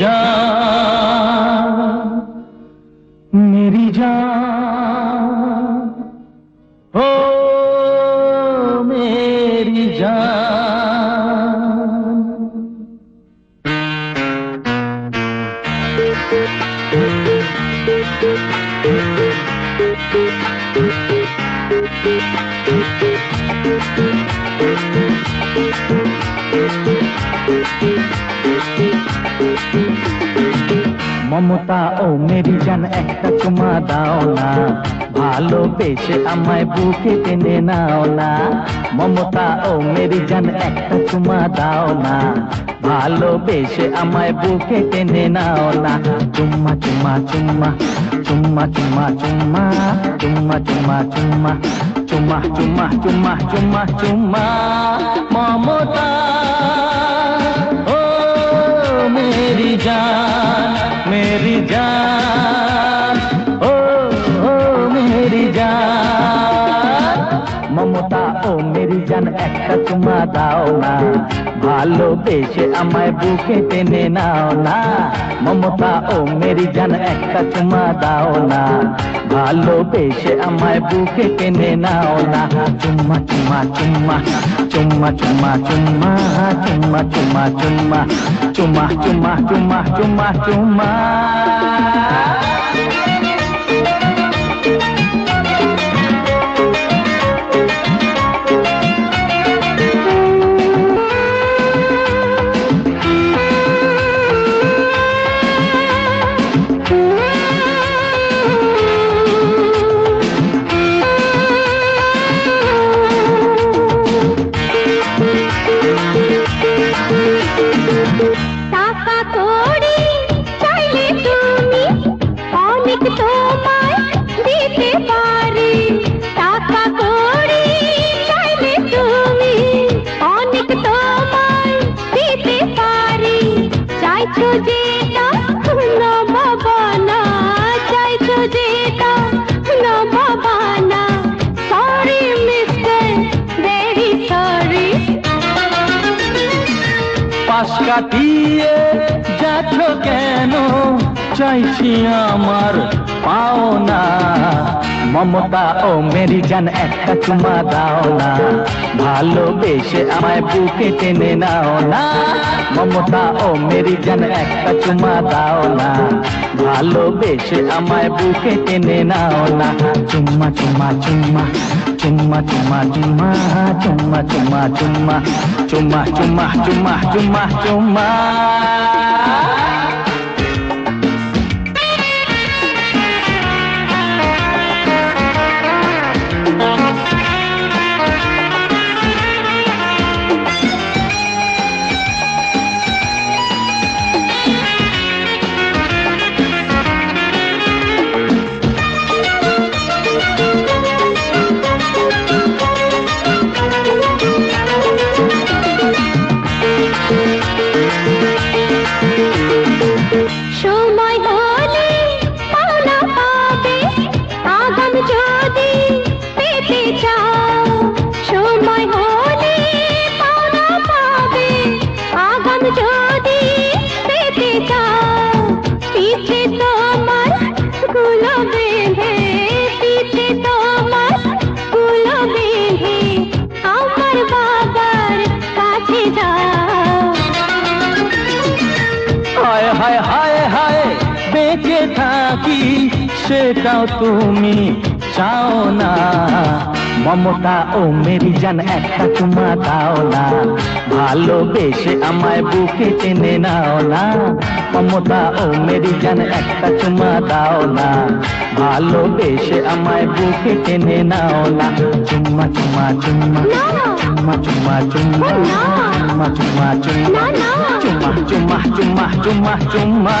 जा मेरी जा ओ मेरी जा Thank you. মমতা ও মেরি জান একটা চুমা দাও না ভালোবেসে আমায় বুকে টেনে নাও না মমতা ও মেরি জান একটা চুমা দাও না ভালোবেসে আমায় বুকে টেনে নাও না চুম্মা চুম্মা চুম্মা চুম্মা চুম্মা চুম্মা চুম্মা চুম্মা চুম্মা চুম্মা চুম্মা চুম্মা চুম্মা চুম্মা মমতা মমতা ও মেরি জান একটা চুমা দাও না ভালোবেসে আমায় বুকে টেনে নাও না মমতা ও মেরি জান একটা চুমা দাও না ভালোবেসে আমায় বুকে টেনে নাও না চুম্মা চুম্মা চুম্মা চুম্মা চুম্মা চুম্মা চুম্মা চুম্মা চুম্মা চুম্মা চুম্মা চুম্মা চুম্মা চুম্মা টাকা কড়ি চাইলে তুমি অনেক তোমায় দিতে পারি। টাকা কড়ি চাইলে তুমি অনেক যেটা না। পাশ কাটিয়ে যাচ্ছ কেন? চাইছি আমার পাও না মমতা ও মেরি জান একটা চুমা দাও না ভালোবেসে আমায় বুকে টেনে নাও না মমতা ও মেরি জান একটা চুমা দাও না ভালোবেসে আমায় বুকে টেনে নাও না চুম্মা চুম্মা চুম্মা চুম্মা চুম্মা চুম্মা চুম্মা চুম্মা চুম্মা চুম্মা চুম্মা চুম্মা চুম্মা চুম্মা যদি পেতে চাও পিছে তোমারগুলো বেঁধে পিছে তোমারগুলো সেটাও তুমি চাও না। মমতা ও মেরি জান একটা চুমা দাও না ভালোবেসে আমায় বুকে টেনে নাও না মমতা ও মেরি জান একটা চুমা দাও না ভালোবেসে আমায় বুকে টেনে নাও না চুম্মা চুম্মা চুম্মা। চুম্মা চুম্মা চুম্মা। চুম্মা চুম্মা চুম্মা। চুম্মা চুম্মা চুম্মা চুম্মা চুম্মা